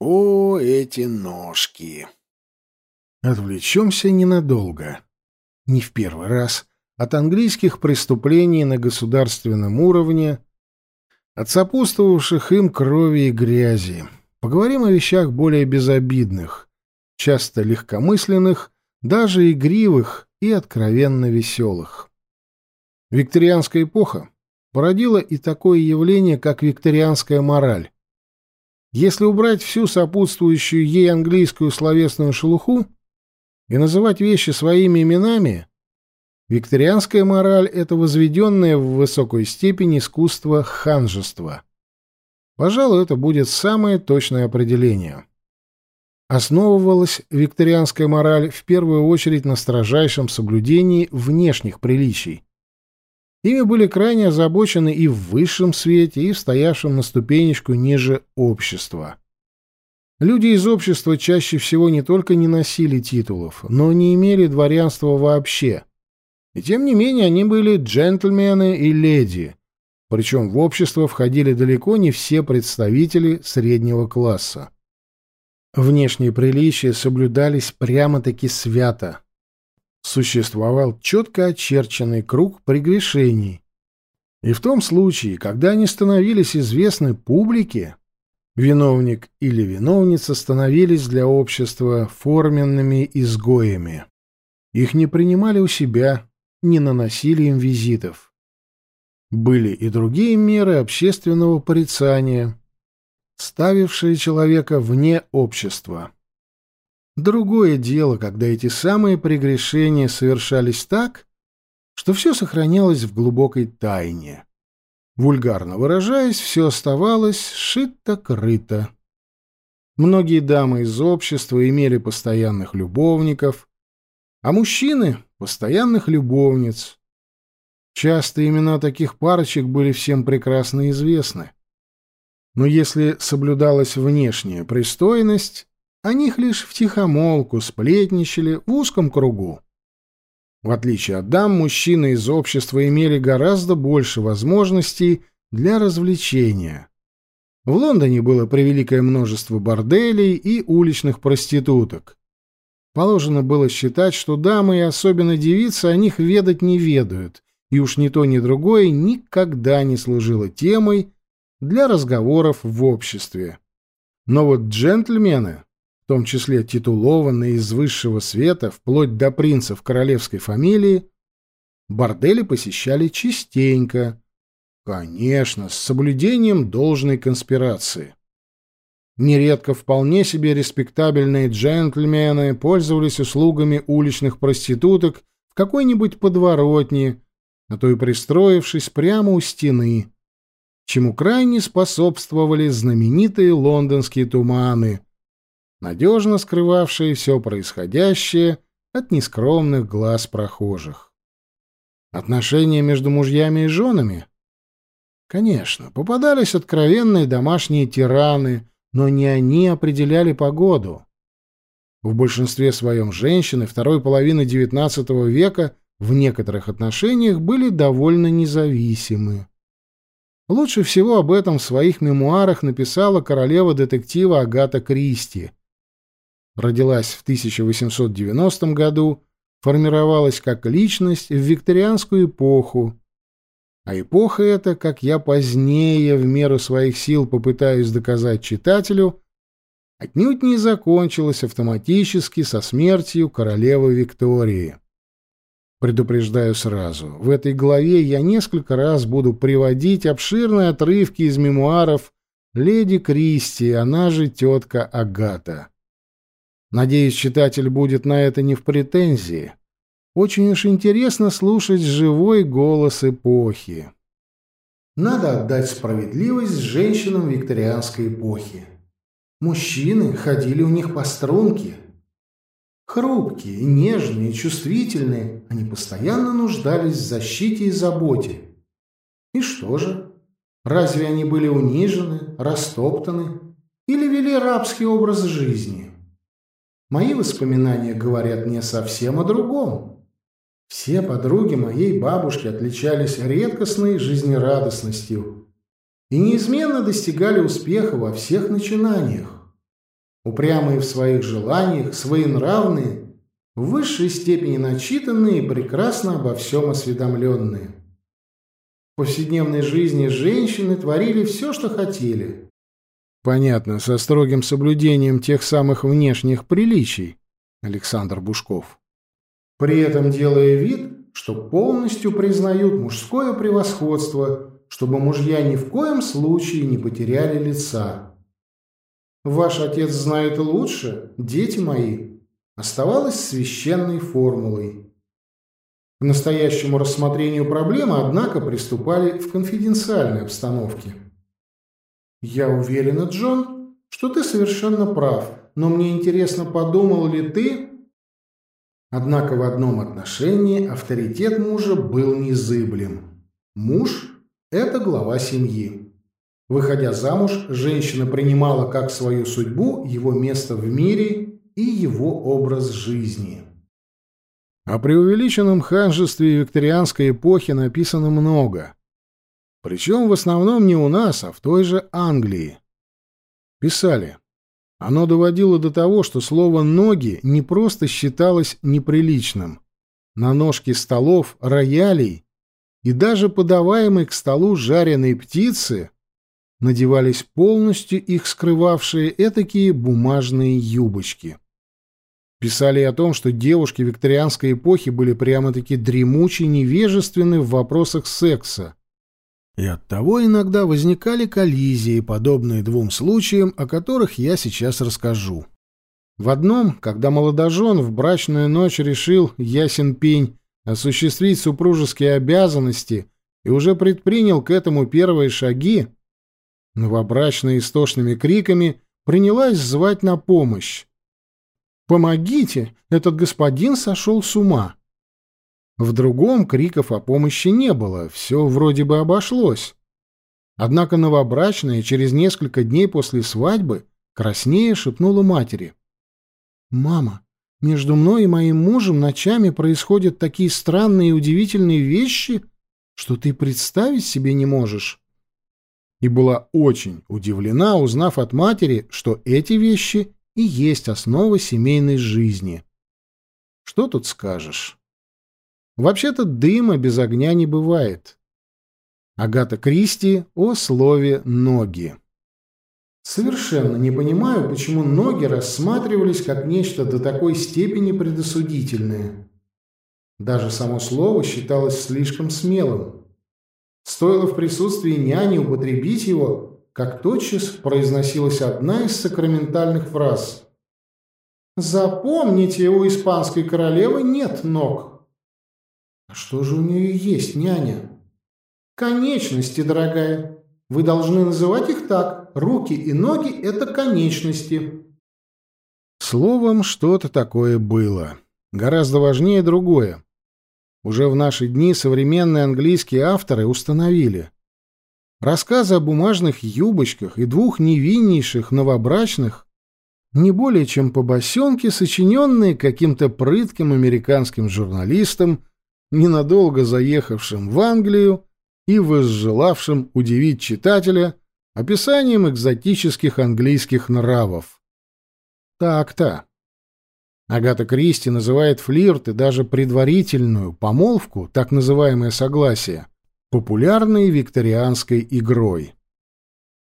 О, эти ножки! Отвлечемся ненадолго. Не в первый раз. От английских преступлений на государственном уровне, от сопутствовавших им крови и грязи. Поговорим о вещах более безобидных, часто легкомысленных, даже игривых и откровенно веселых. Викторианская эпоха породила и такое явление, как викторианская мораль. Если убрать всю сопутствующую ей английскую словесную шелуху и называть вещи своими именами, викторианская мораль — это возведенное в высокую степень искусство ханжества. Пожалуй, это будет самое точное определение. Основывалась викторианская мораль в первую очередь на строжайшем соблюдении внешних приличий, Ими были крайне озабочены и в высшем свете, и в стоявшем на ступенечку ниже общества. Люди из общества чаще всего не только не носили титулов, но не имели дворянства вообще. И тем не менее они были джентльмены и леди, причем в общество входили далеко не все представители среднего класса. Внешние приличия соблюдались прямо-таки свято существовал четко очерченный круг прегрешений. И в том случае, когда они становились известны публике, виновник или виновница становились для общества форменными изгоями. Их не принимали у себя, не наносили им визитов. Были и другие меры общественного порицания, ставившие человека вне общества. Другое дело, когда эти самые прегрешения совершались так, что все сохранялось в глубокой тайне. Вульгарно выражаясь, все оставалось шито-крыто. Многие дамы из общества имели постоянных любовников, а мужчины — постоянных любовниц. Часто имена таких парочек были всем прекрасно известны. Но если соблюдалась внешняя пристойность, о них лишь втихомолку сплетничали в узком кругу. В отличие от дам, мужчины из общества имели гораздо больше возможностей для развлечения. В Лондоне было превеликое множество борделей и уличных проституток. Положено было считать, что дамы и особенно девицы о них ведать не ведают, и уж ни то, ни другое никогда не служило темой для разговоров в обществе. Но вот джентльмены в том числе титулованные из высшего света, вплоть до принцев королевской фамилии, бордели посещали частенько, конечно, с соблюдением должной конспирации. Нередко вполне себе респектабельные джентльмены пользовались услугами уличных проституток в какой-нибудь подворотне, а то и пристроившись прямо у стены, чему крайне способствовали знаменитые лондонские туманы — надежно скрывавшие все происходящее от нескромных глаз прохожих. Отношения между мужьями и женами? Конечно, попадались откровенные домашние тираны, но не они определяли погоду. В большинстве своем женщины второй половины XIX века в некоторых отношениях были довольно независимы. Лучше всего об этом в своих мемуарах написала королева детектива Агата Кристи, родилась в 1890 году, формировалась как личность в викторианскую эпоху. А эпоха эта, как я позднее в меру своих сил попытаюсь доказать читателю, отнюдь не закончилась автоматически со смертью королевы Виктории. Предупреждаю сразу, в этой главе я несколько раз буду приводить обширные отрывки из мемуаров леди Кристи, она же тетка Агата. Надеюсь, читатель будет на это не в претензии. Очень уж интересно слушать живой голос эпохи. Надо отдать справедливость женщинам викторианской эпохи. Мужчины ходили у них по струнке. Хрупкие, нежные, чувствительные, они постоянно нуждались в защите и заботе. И что же? Разве они были унижены, растоптаны или вели рабский образ жизни? Мои воспоминания говорят мне совсем о другом. Все подруги моей бабушки отличались редкостной жизнерадостностью и неизменно достигали успеха во всех начинаниях. упрямые в своих желаниях, своенравные, в высшей степени начитанные и прекрасно обо всем осведомленные. В повседневной жизни женщины творили все, что хотели. Понятно, со строгим соблюдением тех самых внешних приличий, Александр Бушков. При этом делая вид, что полностью признают мужское превосходство, чтобы мужья ни в коем случае не потеряли лица. Ваш отец знает лучше, дети мои, оставалось священной формулой. К настоящему рассмотрению проблемы, однако, приступали в конфиденциальной обстановке. «Я уверена, Джон, что ты совершенно прав, но мне интересно, подумал ли ты...» Однако в одном отношении авторитет мужа был незыблем. Муж – это глава семьи. Выходя замуж, женщина принимала как свою судьбу его место в мире и его образ жизни. О преувеличенном ханжестве викторианской эпохи написано много. Причем в основном не у нас, а в той же Англии. Писали. Оно доводило до того, что слово «ноги» не просто считалось неприличным. На ножки столов, роялей и даже подаваемой к столу жареной птицы надевались полностью их скрывавшие этакие бумажные юбочки. Писали о том, что девушки викторианской эпохи были прямо-таки дремучи невежественны в вопросах секса. И оттого иногда возникали коллизии, подобные двум случаям, о которых я сейчас расскажу. В одном, когда молодожен в брачную ночь решил, ясен пень, осуществить супружеские обязанности и уже предпринял к этому первые шаги, новобрачная истошными криками принялась звать на помощь. «Помогите! Этот господин сошел с ума!» В другом криков о помощи не было, все вроде бы обошлось. Однако новобрачная через несколько дней после свадьбы краснее шепнула матери. «Мама, между мной и моим мужем ночами происходят такие странные и удивительные вещи, что ты представить себе не можешь». И была очень удивлена, узнав от матери, что эти вещи и есть основа семейной жизни. Что тут скажешь? Вообще-то дыма без огня не бывает. Агата Кристи о слове «ноги». Совершенно не понимаю, почему ноги рассматривались как нечто до такой степени предосудительное. Даже само слово считалось слишком смелым. Стоило в присутствии няни употребить его, как тотчас произносилась одна из сакраментальных фраз. «Запомните, у испанской королевы нет ног». «А что же у нее есть, няня?» «Конечности, дорогая. Вы должны называть их так. Руки и ноги — это конечности». Словом, что-то такое было. Гораздо важнее другое. Уже в наши дни современные английские авторы установили, Рассказы о бумажных юбочках и двух невиннейших новобрачных не более чем побосенки, сочиненные каким-то прытким американским журналистом, ненадолго заехавшим в Англию и возжелавшим удивить читателя описанием экзотических английских нравов. Так-то. Агата Кристи называет флирт и даже предварительную помолвку, так называемое согласие, популярной викторианской игрой.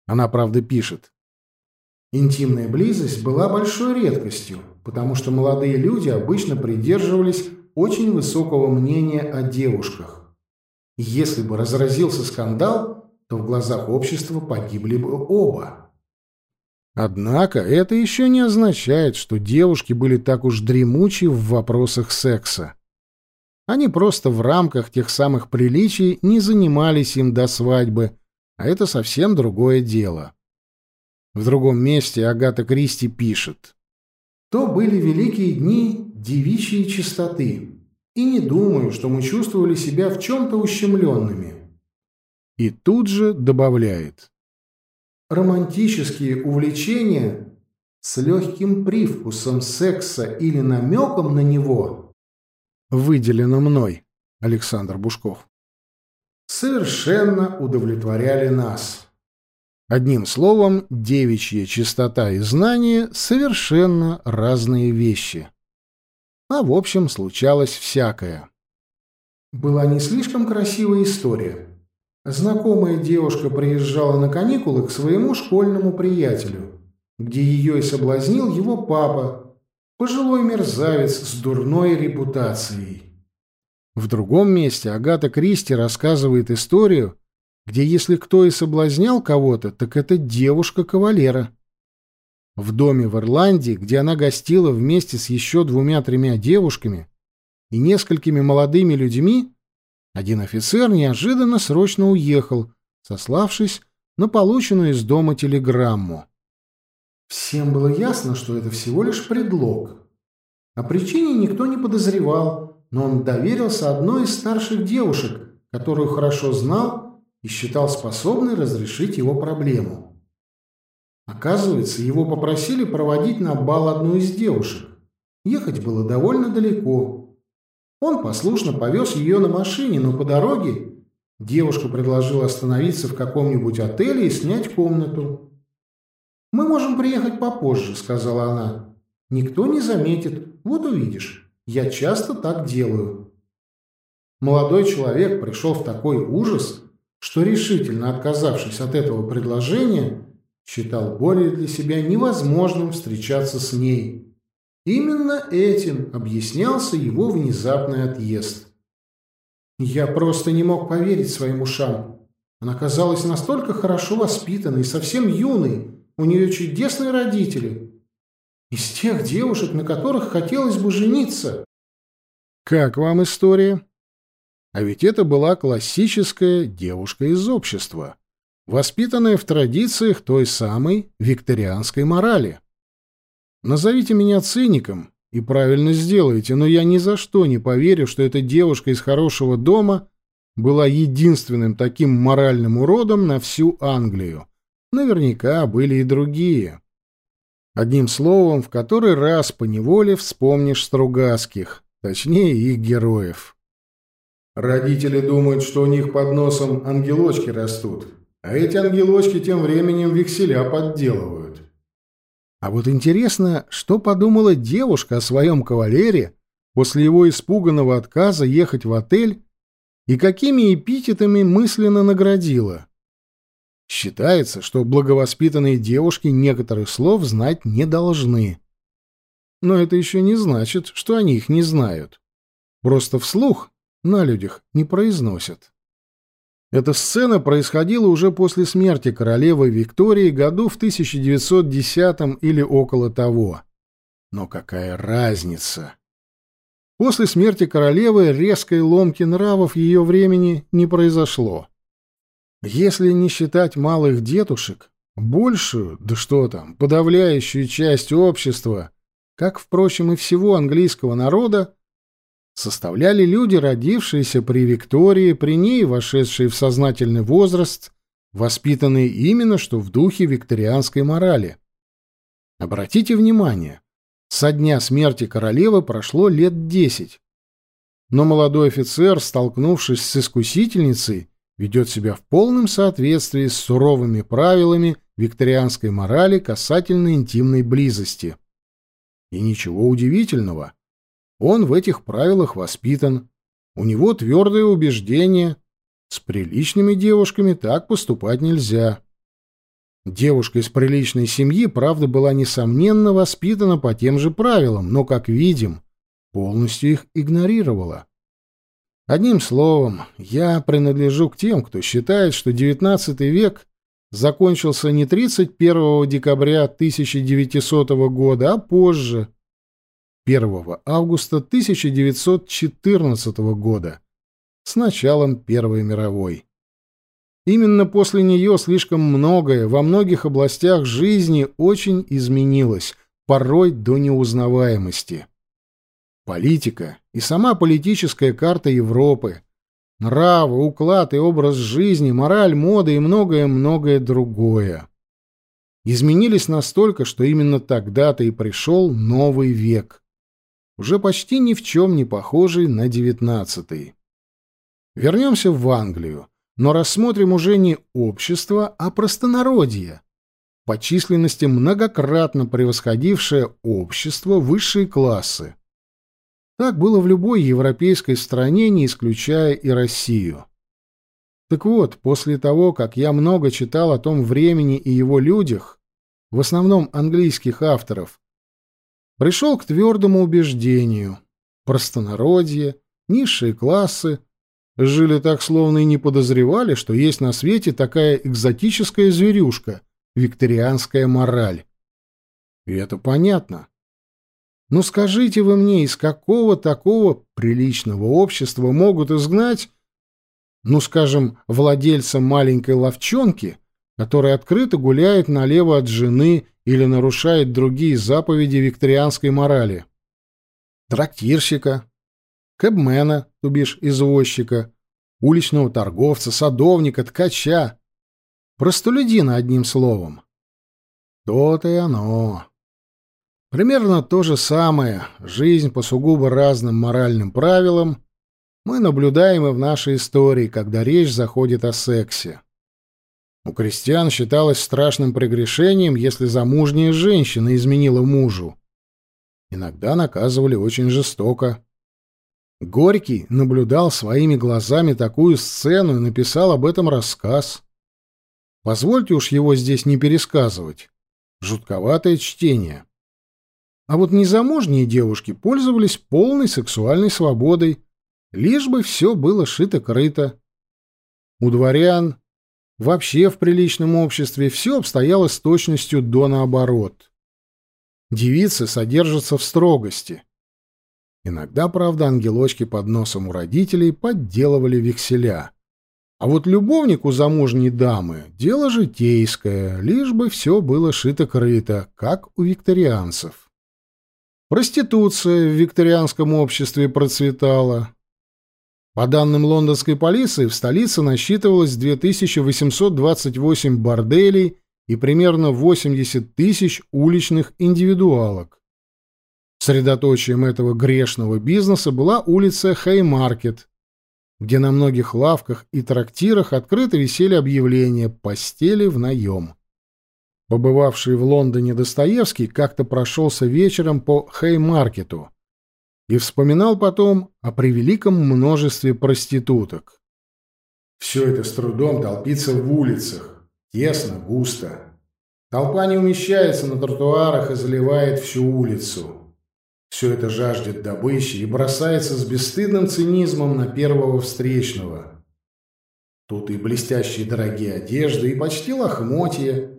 Она, правда, пишет. Интимная близость была большой редкостью, потому что молодые люди обычно придерживались очень высокого мнения о девушках. Если бы разразился скандал, то в глазах общества погибли бы оба. Однако это еще не означает, что девушки были так уж дремучи в вопросах секса. Они просто в рамках тех самых приличий не занимались им до свадьбы, а это совсем другое дело. В другом месте Агата Кристи пишет. «То были великие дни девичьей чистоты, и не думаю, что мы чувствовали себя в чем-то ущемленными». И тут же добавляет. «Романтические увлечения с легким привкусом секса или намеком на него – выделено мной, Александр Бушков, совершенно удовлетворяли нас. Одним словом, девичья чистота и знание — совершенно разные вещи. А в общем, случалось всякое. Была не слишком красивая история. Знакомая девушка приезжала на каникулы к своему школьному приятелю, где ее и соблазнил его папа, пожилой мерзавец с дурной репутацией. В другом месте Агата Кристи рассказывает историю, где если кто и соблазнял кого-то, так это девушка-кавалера. В доме в Ирландии, где она гостила вместе с еще двумя-тремя девушками и несколькими молодыми людьми, один офицер неожиданно срочно уехал, сославшись на полученную из дома телеграмму. Всем было ясно, что это всего лишь предлог. О причине никто не подозревал, но он доверился одной из старших девушек, которую хорошо знал и считал способной разрешить его проблему. Оказывается, его попросили проводить на бал одну из девушек. Ехать было довольно далеко. Он послушно повез ее на машине, но по дороге девушка предложила остановиться в каком-нибудь отеле и снять комнату. «Мы можем приехать попозже», — сказала она. «Никто не заметит. Вот увидишь. Я часто так делаю». Молодой человек пришел в такой ужас, что, решительно отказавшись от этого предложения, считал более для себя невозможным встречаться с ней. Именно этим объяснялся его внезапный отъезд. Я просто не мог поверить своим ушам. Она казалась настолько хорошо воспитанной, совсем юной, у нее чудесные родители. Из тех девушек, на которых хотелось бы жениться. «Как вам история?» А ведь это была классическая девушка из общества, воспитанная в традициях той самой викторианской морали. Назовите меня циником и правильно сделаете, но я ни за что не поверю, что эта девушка из хорошего дома была единственным таким моральным уродом на всю Англию. Наверняка были и другие. Одним словом, в который раз поневоле вспомнишь Стругацких, точнее их героев. Родители думают, что у них под носом ангелочки растут, а эти ангелочки тем временем векселя подделывают. А вот интересно, что подумала девушка о своем кавалере после его испуганного отказа ехать в отель и какими эпитетами мысленно наградила. Считается, что благовоспитанные девушки некоторых слов знать не должны. Но это еще не значит, что они их не знают. Просто вслух на людях не произносят. Эта сцена происходила уже после смерти королевы Виктории году в 1910 или около того. Но какая разница? После смерти королевы резкой ломки нравов ее времени не произошло. Если не считать малых детушек, большую, да что там, подавляющую часть общества, как, впрочем, и всего английского народа, составляли люди, родившиеся при Виктории, при ней вошедшие в сознательный возраст, воспитанные именно что в духе викторианской морали. Обратите внимание, со дня смерти королевы прошло лет десять. Но молодой офицер, столкнувшись с искусительницей, ведет себя в полном соответствии с суровыми правилами викторианской морали касательно интимной близости. И ничего удивительного. Он в этих правилах воспитан. У него твердое убеждение. С приличными девушками так поступать нельзя. Девушка из приличной семьи, правда, была несомненно воспитана по тем же правилам, но, как видим, полностью их игнорировала. Одним словом, я принадлежу к тем, кто считает, что XIX век закончился не 31 декабря 1900 года, а позже – 1 августа 1914 года, с началом Первой мировой. Именно после нее слишком многое во многих областях жизни очень изменилось, порой до неузнаваемости. Политика и сама политическая карта Европы, нравы, уклад и образ жизни, мораль, мода и многое-многое другое. Изменились настолько, что именно тогда-то и пришел новый век уже почти ни в чем не похожий на девятнадцатый. Вернемся в Англию, Но рассмотрим уже не общество, а простонародье, по численности многократно превосходившее общество высшей классы. Так было в любой европейской стране, не исключая и Россию. Так вот, после того, как я много читал о том времени и его людях, в основном английских авторов, пришел к твердому убеждению – простонародье, низшие классы жили так, словно и не подозревали, что есть на свете такая экзотическая зверюшка – викторианская мораль. И это понятно. Но скажите вы мне, из какого такого приличного общества могут изгнать, ну, скажем, владельца маленькой ловчонки, который открыто гуляет налево от жены или нарушает другие заповеди викторианской морали? Трактирщика, кэбмена, то бишь извозчика, уличного торговца, садовника, ткача. Простолюдина, одним словом. То-то и оно. Примерно то же самое, жизнь по сугубо разным моральным правилам, мы наблюдаем и в нашей истории, когда речь заходит о сексе. У крестьян считалось страшным прегрешением, если замужняя женщина изменила мужу. Иногда наказывали очень жестоко. Горький наблюдал своими глазами такую сцену и написал об этом рассказ. Позвольте уж его здесь не пересказывать. Жутковатое чтение. А вот незамужние девушки пользовались полной сексуальной свободой, лишь бы все было шито-крыто. У дворян вообще в приличном обществе все обстояло с точностью до наоборот. Девицы содержатся в строгости. Иногда, правда, ангелочки под носом у родителей подделывали векселя. А вот любовнику замужней дамы — дело житейское, лишь бы все было шито-крыто, как у викторианцев. Проституция в викторианском обществе процветала. По данным лондонской полиции, в столице насчитывалось 2828 борделей и примерно 80 тысяч уличных индивидуалок. Средоточием этого грешного бизнеса была улица Хеймаркет, где на многих лавках и трактирах открыто висели объявления «Постели в наем». Побывавший в Лондоне Достоевский как-то прошелся вечером по Хеймаркету и вспоминал потом о превеликом множестве проституток. Все это с трудом толпится в улицах, тесно, густо. Толпа не умещается на тротуарах и заливает всю улицу. Все это жаждет добычи и бросается с бесстыдным цинизмом на первого встречного. Тут и блестящие дорогие одежды, и почти лохмотья,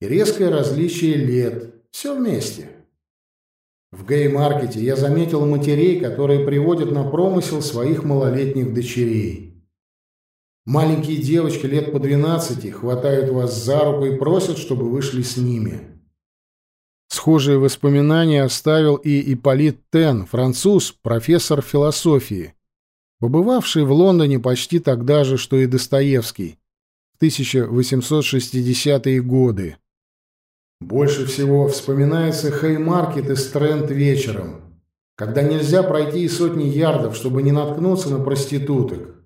и резкое различие лет. Все вместе. В гей-маркете я заметил матерей, которые приводят на промысел своих малолетних дочерей. Маленькие девочки лет по двенадцати хватают вас за руку и просят, чтобы вышли с ними. Схожие воспоминания оставил и Ипполит Тен, француз, профессор философии, побывавший в Лондоне почти тогда же, что и Достоевский, в 1860-е годы. Больше всего вспоминается Хеймаркет и Стрэнд вечером, когда нельзя пройти и сотни ярдов, чтобы не наткнуться на проституток,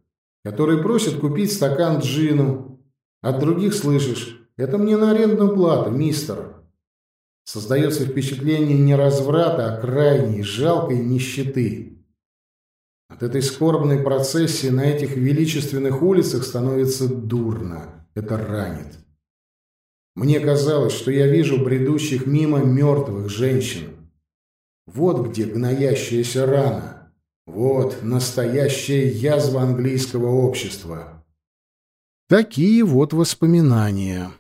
которые просят купить стакан джину. От других слышишь «Это мне на арендную плату, мистер». Создается впечатление не разврата, а крайней, жалкой нищеты. От этой скорбной процессии на этих величественных улицах становится дурно. Это ранит. Мне казалось, что я вижу бредущих мимо мертвых женщин. Вот где гноящаяся рана. Вот настоящая язва английского общества. Такие вот воспоминания.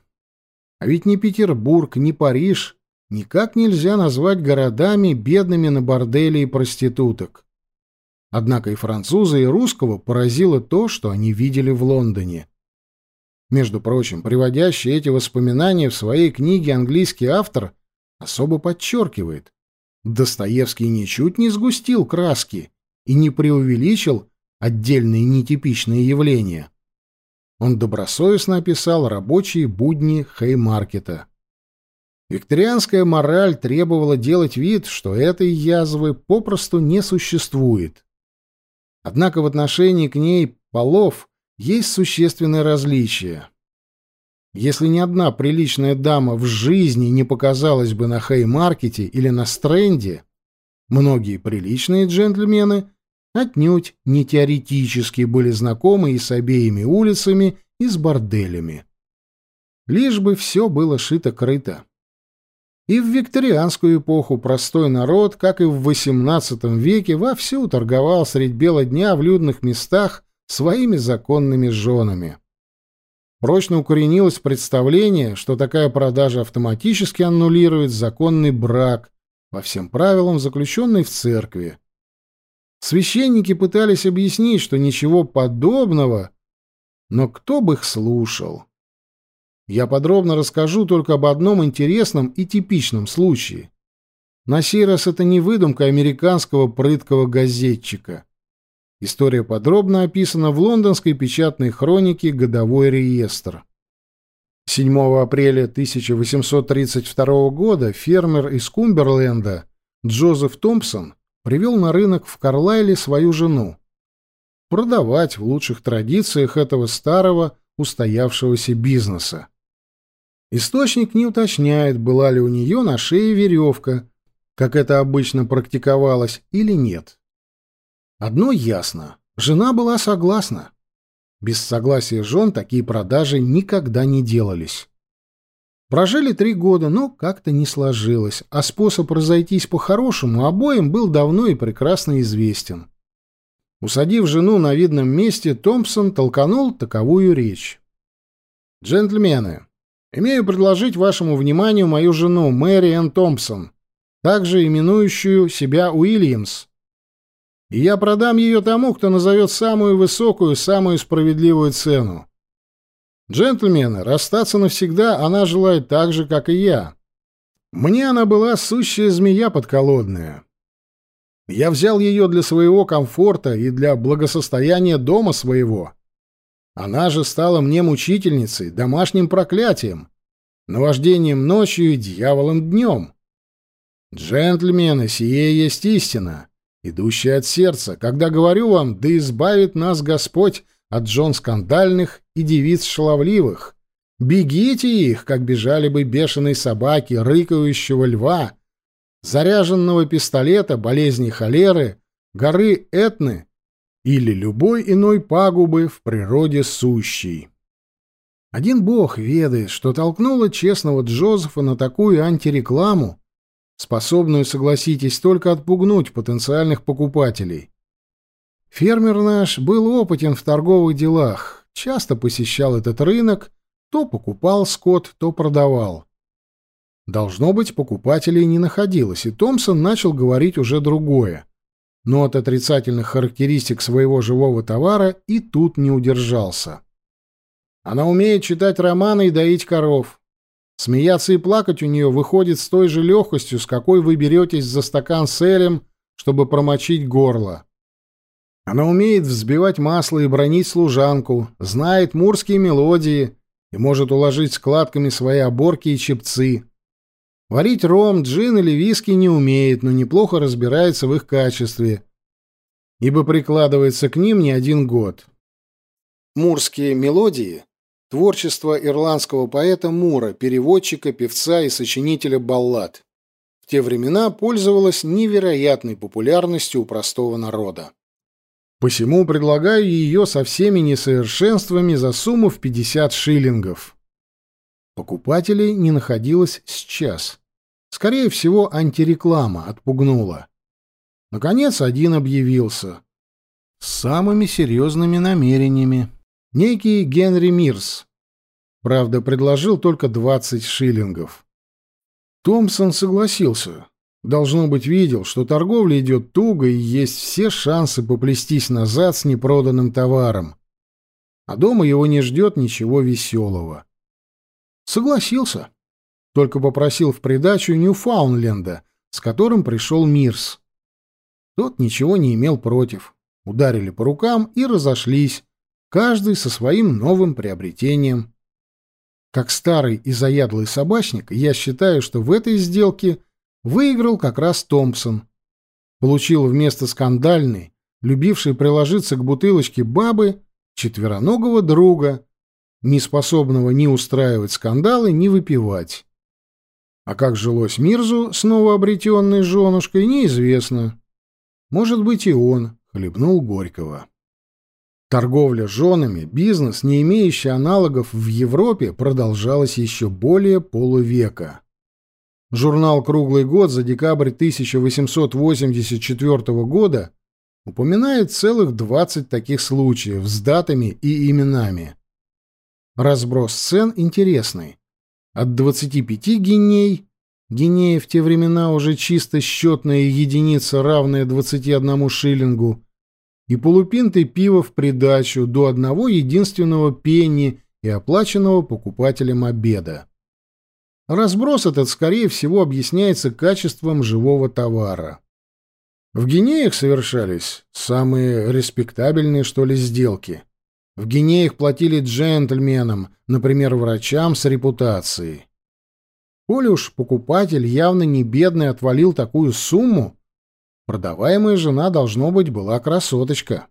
А ведь ни Петербург, ни Париж никак нельзя назвать городами, бедными на бордели и проституток. Однако и француза, и русского поразило то, что они видели в Лондоне. Между прочим, приводящий эти воспоминания в своей книге английский автор особо подчеркивает. Достоевский ничуть не сгустил краски и не преувеличил отдельные нетипичные явления. Он добросовестно описал рабочие будни Хеймаркета. Викторианская мораль требовала делать вид, что этой язвы попросту не существует. Однако в отношении к ней полов есть существенное различие. Если ни одна приличная дама в жизни не показалась бы на Хей-маркете или на Стрэнде, многие приличные джентльмены отнюдь не теоретически были знакомы и с обеими улицами, и с борделями. Лишь бы все было шито-крыто. И в викторианскую эпоху простой народ, как и в XVIII веке, вовсю торговал средь бела дня в людных местах своими законными женами. Прочно укоренилось представление, что такая продажа автоматически аннулирует законный брак, по всем правилам заключенный в церкви. Священники пытались объяснить, что ничего подобного, но кто бы их слушал? Я подробно расскажу только об одном интересном и типичном случае. На сей раз это не выдумка американского прыткого газетчика. История подробно описана в лондонской печатной хронике «Годовой реестр». 7 апреля 1832 года фермер из Кумберленда Джозеф Томпсон привел на рынок в Карлайле свою жену. Продавать в лучших традициях этого старого устоявшегося бизнеса. Источник не уточняет, была ли у нее на шее веревка, как это обычно практиковалось, или нет. Одно ясно — жена была согласна. Без согласия жен такие продажи никогда не делались. Прожили три года, но как-то не сложилось, а способ разойтись по-хорошему обоим был давно и прекрасно известен. Усадив жену на видном месте, Томпсон толканул таковую речь. «Джентльмены, Имею предложить вашему вниманию мою жену, Мэри Энн Томпсон, также именующую себя Уильямс. И я продам ее тому, кто назовет самую высокую, самую справедливую цену. Джентльмены, расстаться навсегда она желает так же, как и я. Мне она была сущая змея подколодная. Я взял ее для своего комфорта и для благосостояния дома своего. Она же стала мне мучительницей, домашним проклятием, наваждением ночью и дьяволом днем. Джентльмены, сие есть истина, идущая от сердца, когда говорю вам, да избавит нас Господь от жен скандальных и девиц шаловливых. Бегите их, как бежали бы бешеные собаки, рыкающего льва, заряженного пистолета, болезни холеры, горы Этны или любой иной пагубы в природе сущей. Один бог ведает, что толкнуло честного Джозефа на такую антирекламу, способную, согласитесь, только отпугнуть потенциальных покупателей. Фермер наш был опытен в торговых делах, часто посещал этот рынок, то покупал скот, то продавал. Должно быть, покупателей не находилось, и Томпсон начал говорить уже другое но от отрицательных характеристик своего живого товара и тут не удержался. Она умеет читать романы и доить коров. Смеяться и плакать у нее выходит с той же легкостью, с какой вы беретесь за стакан с элем, чтобы промочить горло. Она умеет взбивать масло и бронить служанку, знает мурские мелодии и может уложить складками свои оборки и чепцы. Варить ром, джин или виски не умеет, но неплохо разбирается в их качестве, ибо прикладывается к ним не один год. Мурские мелодии — творчество ирландского поэта Мура, переводчика, певца и сочинителя баллад. В те времена пользовалась невероятной популярностью у простого народа. Посему предлагаю ее со всеми несовершенствами за сумму в 50 шиллингов. Покупателей не находилось с час. Скорее всего, антиреклама отпугнула. Наконец, один объявился. С самыми серьезными намерениями. Некий Генри Мирс. Правда, предложил только 20 шиллингов. Томпсон согласился. Должно быть, видел, что торговля идет туго и есть все шансы поплестись назад с непроданным товаром. А дома его не ждет ничего веселого. Согласился. Только попросил в придачу Ньюфаундленда, с которым пришел Мирс. Тот ничего не имел против. Ударили по рукам и разошлись, каждый со своим новым приобретением. Как старый и заядлый собачник, я считаю, что в этой сделке выиграл как раз Томпсон. Получил вместо скандальной, любившей приложиться к бутылочке бабы, четвероногого друга, не способного ни устраивать скандалы, ни выпивать. А как жилось Мирзу с новообретенной женушкой, неизвестно. Может быть, и он хлебнул Горького. Торговля женами, бизнес, не имеющий аналогов в Европе, продолжалась еще более полувека. Журнал «Круглый год» за декабрь 1884 года упоминает целых 20 таких случаев с датами и именами. Разброс цен интересный. От 25 гиней, гинея в те времена уже чисто счетная единица, равная 21 шиллингу, и полупинты пива в придачу до одного единственного пенни и оплаченного покупателем обеда. Разброс этот, скорее всего, объясняется качеством живого товара. В Гинеях совершались самые респектабельные, что ли, сделки. В Гинеях платили джентльменам, например, врачам с репутацией. Коли уж покупатель явно не бедный отвалил такую сумму, продаваемая жена, должно быть, была красоточка.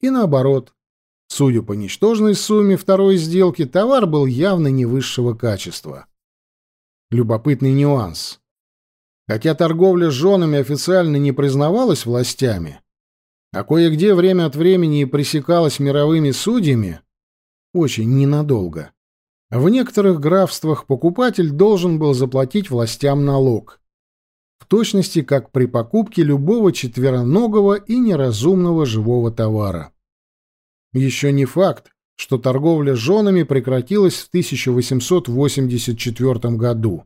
И наоборот. Судя по ничтожной сумме второй сделки, товар был явно не высшего качества. Любопытный нюанс. Хотя торговля с женами официально не признавалась властями, а кое-где время от времени и пресекалась мировыми судьями, очень ненадолго. В некоторых графствах покупатель должен был заплатить властям налог. В точности, как при покупке любого четвероногого и неразумного живого товара. Еще не факт, что торговля женами прекратилась в 1884 году.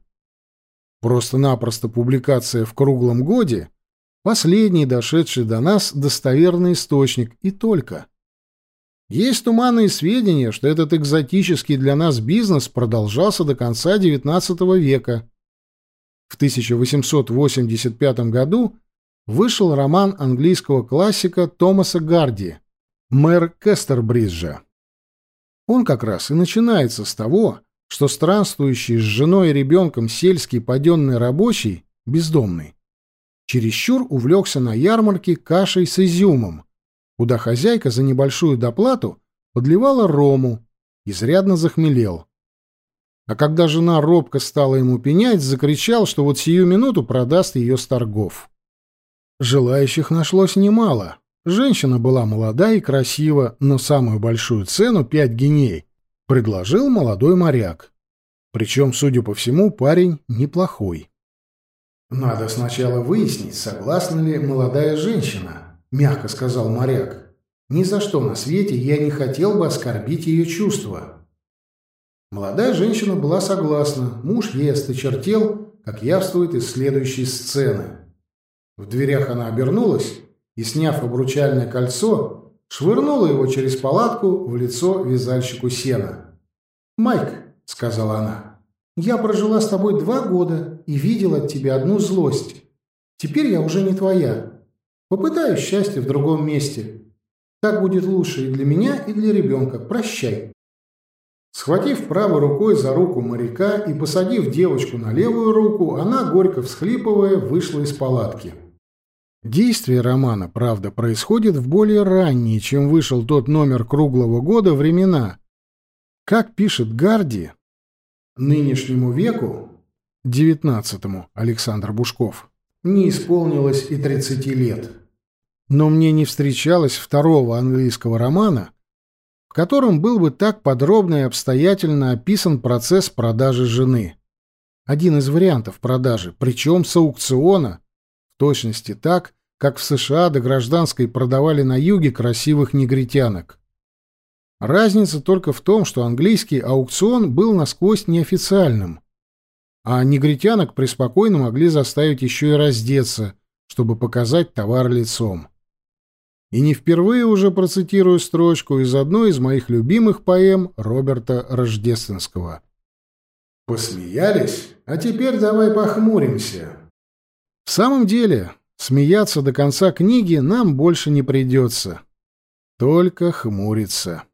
Просто-напросто публикация в круглом годе — последний дошедший до нас достоверный источник и только. Есть туманные сведения, что этот экзотический для нас бизнес продолжался до конца XIX века. В 1885 году вышел роман английского классика Томаса Гарди «Мэр Кестербриджа». Он как раз и начинается с того, что странствующий с женой и ребенком сельский паденный рабочий, бездомный, чересчур увлекся на ярмарке кашей с изюмом, куда хозяйка за небольшую доплату подливала рому, изрядно захмелел. А когда жена робко стала ему пенять, закричал, что вот сию минуту продаст ее с торгов. Желающих нашлось немало. Женщина была молода и красива, но самую большую цену, пять геней, предложил молодой моряк. Причем, судя по всему, парень неплохой. «Надо сначала выяснить, согласна ли молодая женщина», — мягко сказал моряк. «Ни за что на свете я не хотел бы оскорбить ее чувства». Молодая женщина была согласна, муж ей осточертел, как явствует из следующей сцены. В дверях она обернулась и, сняв обручальное кольцо, швырнула его через палатку в лицо вязальщику сена. «Майк», — сказала она, — «я прожила с тобой два года и видела от тебя одну злость. Теперь я уже не твоя. Попытаюсь счастье в другом месте. Так будет лучше и для меня, и для ребенка. Прощай». Схватив правой рукой за руку моряка и посадив девочку на левую руку, она, горько всхлипывая, вышла из палатки. Действие романа, правда, происходит в более ранние, чем вышел тот номер круглого года, времена. Как пишет Гарди, нынешнему веку, девятнадцатому Александр Бушков, не исполнилось и тридцати лет. Но мне не встречалось второго английского романа, котором был бы так подробно и обстоятельно описан процесс продажи жены. Один из вариантов продажи, причем с аукциона, в точности так, как в США до гражданской продавали на юге красивых негритянок. Разница только в том, что английский аукцион был насквозь неофициальным, а негритянок преспокойно могли заставить еще и раздеться, чтобы показать товар лицом. И не впервые уже процитирую строчку из одной из моих любимых поэм Роберта Рождественского. «Посмеялись? А теперь давай похмуримся». В самом деле, Смеяться до конца книги нам больше не придется. Только хмуриться.